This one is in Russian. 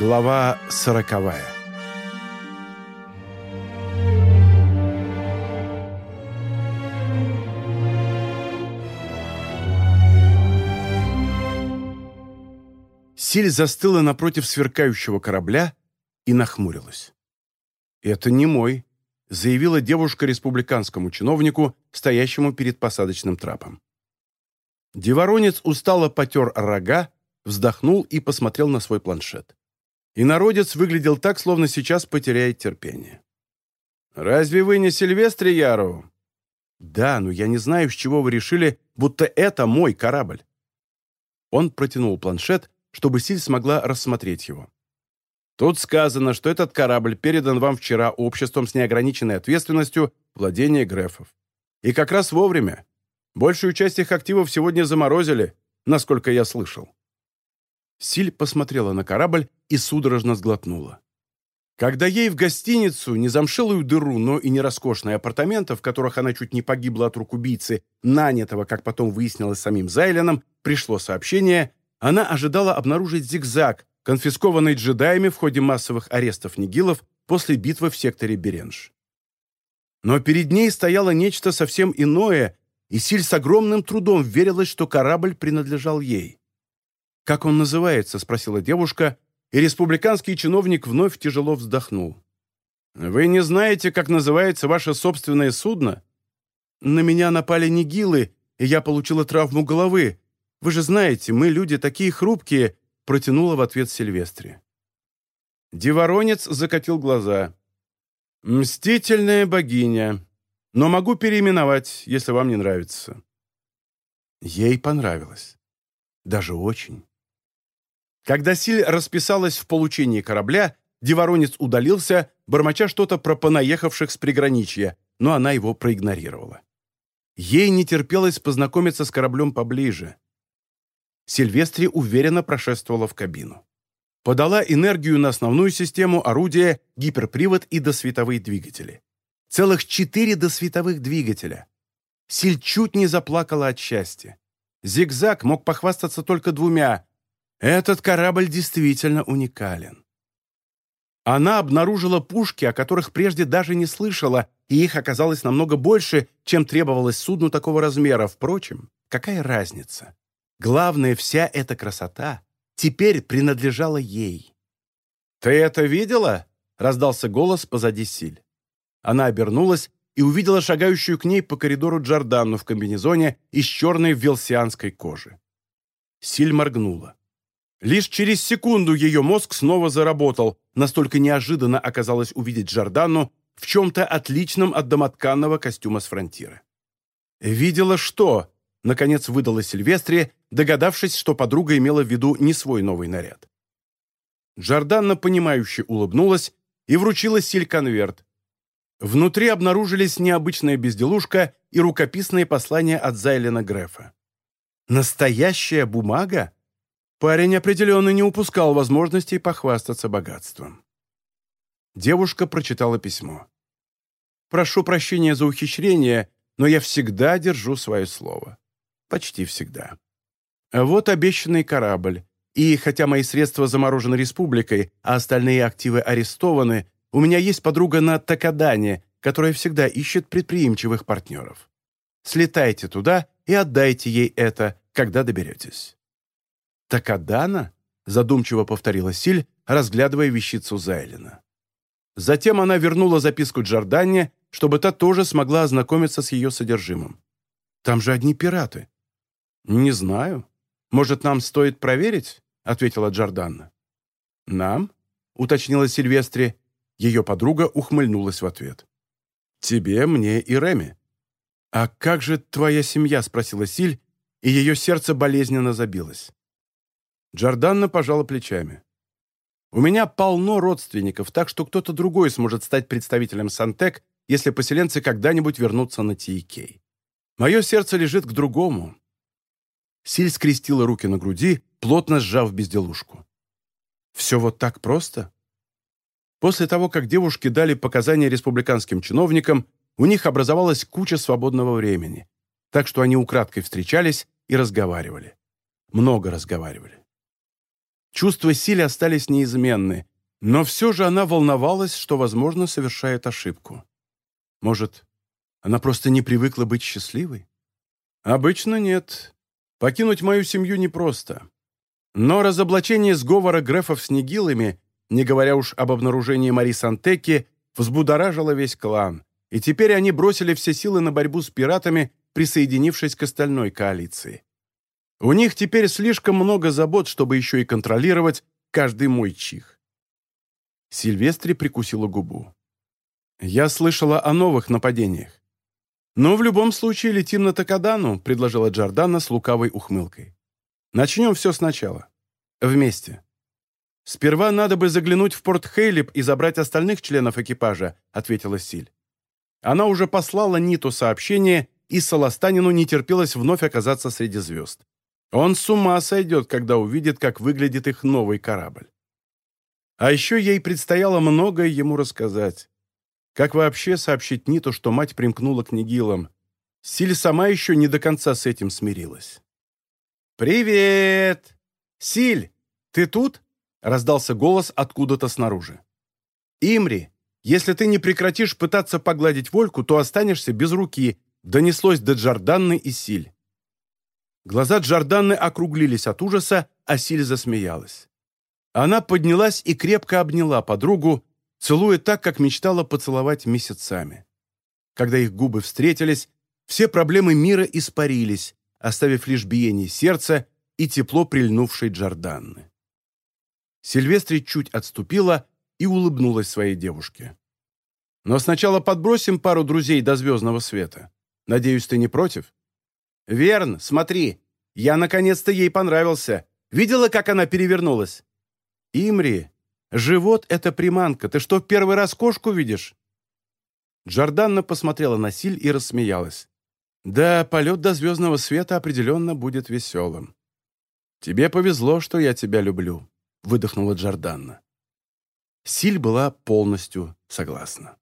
Глава сороковая Силь застыла напротив сверкающего корабля и нахмурилась. «Это не мой», — заявила девушка республиканскому чиновнику, стоящему перед посадочным трапом. Деворонец устало потер рога, вздохнул и посмотрел на свой планшет. И народец выглядел так, словно сейчас потеряет терпение. «Разве вы не Сильвестре Яру?» «Да, но я не знаю, с чего вы решили, будто это мой корабль». Он протянул планшет, чтобы Силь смогла рассмотреть его. Тут сказано, что этот корабль передан вам вчера обществом с неограниченной ответственностью владения Грефов. И как раз вовремя. Большую часть их активов сегодня заморозили, насколько я слышал. Силь посмотрела на корабль и судорожно сглотнула. Когда ей в гостиницу, не замшелую дыру, но и не роскошные апартаменты, в которых она чуть не погибла от рук убийцы, нанятого, как потом выяснилось самим Зайленом, пришло сообщение, она ожидала обнаружить зигзаг, конфискованный джедаями в ходе массовых арестов нигилов после битвы в секторе Беренж. Но перед ней стояло нечто совсем иное, и Силь с огромным трудом верилась, что корабль принадлежал ей. «Как он называется?» — спросила девушка, и республиканский чиновник вновь тяжело вздохнул. «Вы не знаете, как называется ваше собственное судно?» «На меня напали нигилы, и я получила травму головы. Вы же знаете, мы люди такие хрупкие», — протянула в ответ Сильвестре. Деворонец закатил глаза. «Мстительная богиня. Но могу переименовать, если вам не нравится». Ей понравилось. Даже очень. Когда Силь расписалась в получении корабля, Деворонец удалился, бормоча что-то про понаехавших с приграничья, но она его проигнорировала. Ей не терпелось познакомиться с кораблем поближе. Сильвестри уверенно прошествовала в кабину. Подала энергию на основную систему, орудия, гиперпривод и досветовые двигатели. Целых четыре досветовых двигателя. Силь чуть не заплакала от счастья. Зигзаг мог похвастаться только двумя. Этот корабль действительно уникален. Она обнаружила пушки, о которых прежде даже не слышала, и их оказалось намного больше, чем требовалось судну такого размера. Впрочем, какая разница? Главное, вся эта красота теперь принадлежала ей. «Ты это видела?» — раздался голос позади Силь. Она обернулась и увидела шагающую к ней по коридору Джорданну в комбинезоне из черной велсианской кожи. Силь моргнула. Лишь через секунду ее мозг снова заработал, настолько неожиданно оказалось увидеть Джорданну в чем-то отличном от домотканного костюма с фронтира. «Видела что?» — наконец выдала Сильвестре, догадавшись, что подруга имела в виду не свой новый наряд. Джорданна, понимающе улыбнулась и вручила Силь конверт. Внутри обнаружились необычная безделушка и рукописные послания от Зайлена Грефа. Настоящая бумага? Парень определенно не упускал возможности похвастаться богатством. Девушка прочитала письмо. «Прошу прощения за ухищрение, но я всегда держу свое слово. Почти всегда». Вот обещанный корабль. И хотя мои средства заморожены республикой, а остальные активы арестованы, у меня есть подруга на Такадане, которая всегда ищет предприимчивых партнеров. Слетайте туда и отдайте ей это, когда доберетесь». «Такадана?» — задумчиво повторила Силь, разглядывая вещицу Зайлина. Затем она вернула записку Джорданне, чтобы та тоже смогла ознакомиться с ее содержимым. «Там же одни пираты». «Не знаю. «Может, нам стоит проверить?» — ответила Джорданна. «Нам?» — уточнила Сильвестре. Ее подруга ухмыльнулась в ответ. «Тебе, мне и Реми». «А как же твоя семья?» — спросила Силь, и ее сердце болезненно забилось. Джорданна пожала плечами. «У меня полно родственников, так что кто-то другой сможет стать представителем Сантек, если поселенцы когда-нибудь вернутся на Тиикей. Мое сердце лежит к другому, Силь скрестила руки на груди, плотно сжав безделушку. «Все вот так просто?» После того, как девушки дали показания республиканским чиновникам, у них образовалась куча свободного времени, так что они украдкой встречались и разговаривали. Много разговаривали. Чувства Сили остались неизменны, но все же она волновалась, что, возможно, совершает ошибку. Может, она просто не привыкла быть счастливой? Обычно нет. Покинуть мою семью непросто. Но разоблачение сговора Грефов с Нигилами, не говоря уж об обнаружении Мари Сантеки, взбудоражило весь клан, и теперь они бросили все силы на борьбу с пиратами, присоединившись к остальной коалиции. У них теперь слишком много забот, чтобы еще и контролировать каждый мой чих. Сильвестри прикусила губу. «Я слышала о новых нападениях. Но в любом случае летим на Такадану», — предложила Джордана с лукавой ухмылкой. «Начнем все сначала. Вместе». «Сперва надо бы заглянуть в порт Хейлип и забрать остальных членов экипажа», — ответила Силь. Она уже послала Ниту сообщение, и Саластанину не терпелось вновь оказаться среди звезд. Он с ума сойдет, когда увидит, как выглядит их новый корабль. А еще ей предстояло многое ему рассказать. Как вообще сообщить Ниту, что мать примкнула к Нигилам? Силь сама еще не до конца с этим смирилась. «Привет! Силь, ты тут?» — раздался голос откуда-то снаружи. «Имри, если ты не прекратишь пытаться погладить Вольку, то останешься без руки», — донеслось до Джорданны и Силь. Глаза Джорданны округлились от ужаса, а Силь засмеялась. Она поднялась и крепко обняла подругу, целуя так, как мечтала поцеловать месяцами. Когда их губы встретились, все проблемы мира испарились, оставив лишь биение сердца и тепло прильнувшей Джорданны. Сильвестри чуть отступила и улыбнулась своей девушке. «Но сначала подбросим пару друзей до звездного света. Надеюсь, ты не против?» «Верн, смотри, я наконец-то ей понравился. Видела, как она перевернулась?» «Имри, живот — это приманка. Ты что, первый раз кошку видишь?» Джорданна посмотрела на Силь и рассмеялась. «Да, полет до звездного света определенно будет веселым». «Тебе повезло, что я тебя люблю», — выдохнула Джорданна. Силь была полностью согласна.